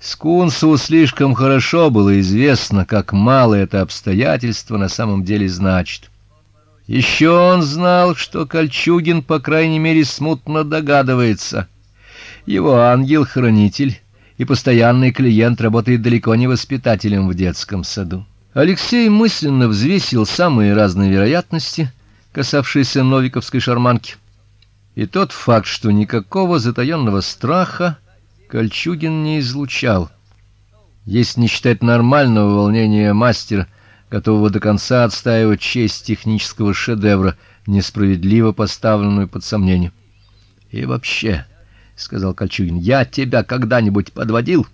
Скунсу слишком хорошо было известно, как мало это обстоятельство на самом деле значит. Еще он знал, что Кольчугин, по крайней мере, смутно догадывается. Его ангел-хранитель и постоянный клиент работает далеко не воспитателем в детском саду. Алексей мысленно взвесил самые разные вероятности, касавшиеся Новиковской шарманки. И тот факт, что никакого затаенного страха Кольчугин не излучал. Если не считать нормального волнения мастера, готового до конца отстаивать честь технического шедевра, несправедливо поставленную под сомнение. И вообще, сказал Кольчугин, я тебя когда-нибудь подводил?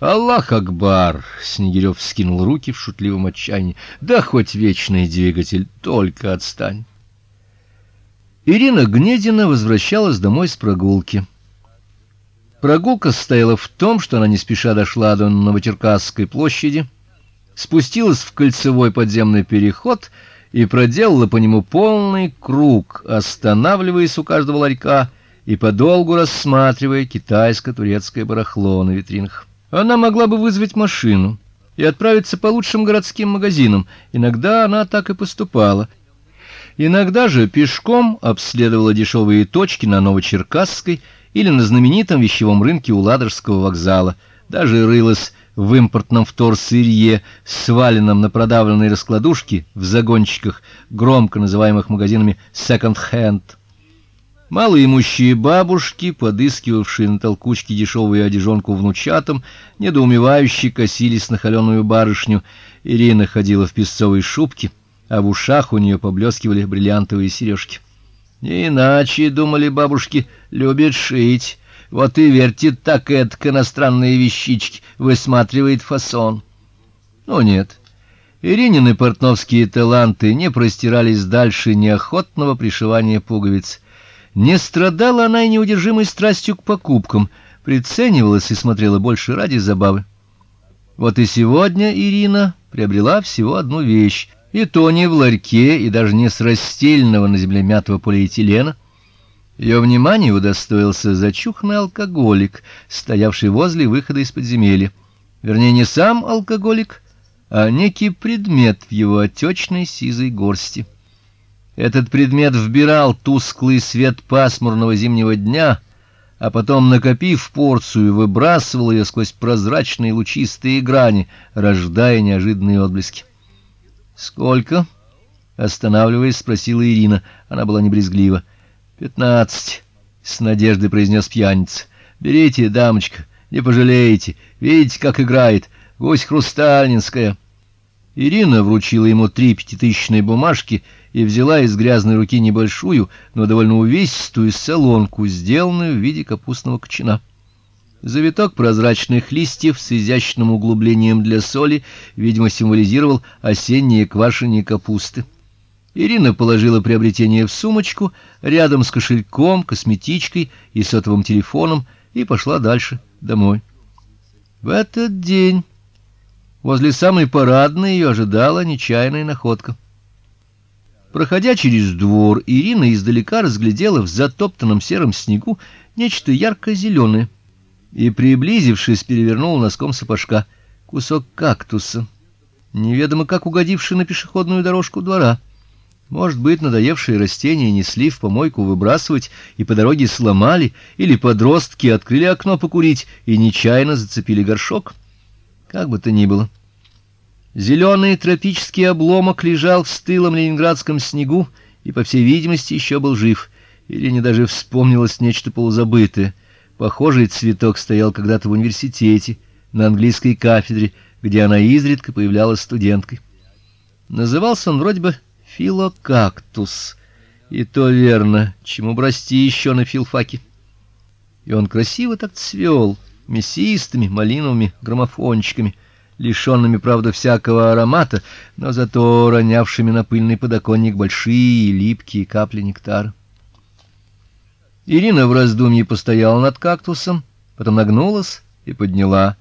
Аллах акбар, Снегирев вскинул руки в шутливом отчаянии. Да хоть вечный двигатель, только отстань. Ирина Гнедина возвращалась домой с прогулки. Прогулка состояла в том, что она не спеша дошла до Новочеркасской площади, спустилась в кольцевой подземный переход и проделала по нему полный круг, останавливаясь у каждого ларька и подолгу рассматривая китайско-турецкое барахло на витринах. Она могла бы вызвать машину и отправиться по лучшим городским магазинам. Иногда она так и поступала. Иногда же пешком обследовала дешевые точки на Новочеркасской или на знаменитом вещевом рынке у Ладожского вокзала, даже рылась в импортном вторсырье, сваленном на продавленные раскладушки в загончиках, громко называемых магазинами second-hand. Малоимущие бабушки, подыскивавшие на толкучке дешевую одежонку внучатам, недоумевающе косились на холеную барышню. Ирина ходила в песцовой шубке, а в ушах у нее поблескивали бриллиантовые сережки. Не иначе, думали бабушки, любит шить. Вот и вертит так эдак иностранные вещички, высматривает фасон. Но нет. Иринины портновские таланты не простирались дальше неохотного пришивания пуговиц. Не страдала она и неудержимой страстью к покупкам, приценивалась и смотрела больше ради забавы. Вот и сегодня Ирина приобрела всего одну вещь и то не в ларьке, и даже не с растельного на земле мятого полиэтилена. Ее внимание удостоился зачуханный алкоголик, стоявший возле выхода из подземелья. Вернее, не сам алкоголик, а некий предмет в его отечной сизой горсти. Этот предмет вбирал тусклый свет пасмурного зимнего дня, а потом, накопив порцию, выбрасывал ее сквозь прозрачные лучистые грани, рождая неожиданные отблески. Сколько? останавливаясь, спросила Ирина. Она была не брезглива. «Пятнадцать», — с надеждой произнес пьяница. Берите, дамочка, не пожалеете. Видите, как играет гусь хрустальнинская. Ирина вручила ему три пятитысячные бумажки и взяла из грязной руки небольшую, но довольно увесистую солонку, сделанную в виде капустного кочана. Завиток прозрачных листьев с изящным углублением для соли, видимо, символизировал осеннее квашение капусты. Ирина положила приобретение в сумочку рядом с кошельком, косметичкой и сотовым телефоном и пошла дальше, домой. В этот день возле самой парадной ее ожидала нечаянная находка. Проходя через двор, Ирина издалека разглядела в затоптанном сером снегу нечто ярко зеленое и, приблизившись, перевернул носком сапожка кусок кактуса, неведомо как угодивший на пешеходную дорожку двора. Может быть, надоевшие растения несли в помойку выбрасывать и по дороге сломали, или подростки открыли окно покурить и нечаянно зацепили горшок. Как бы то ни было, зеленый тропический обломок лежал в стылом ленинградском снегу и, по всей видимости, еще был жив. Или не даже вспомнилось нечто полузабытое — Похожий цветок стоял когда-то в университете, на английской кафедре, где она изредка появлялась студенткой. Назывался он вроде бы филокактус. И то верно, чему брости еще на филфаке. И он красиво так цвел, мясистыми малиновыми граммофончиками, лишенными, правда, всякого аромата, но зато ронявшими на пыльный подоконник большие липкие капли нектара. Ирина в раздумье постояла над кактусом, потом нагнулась и подняла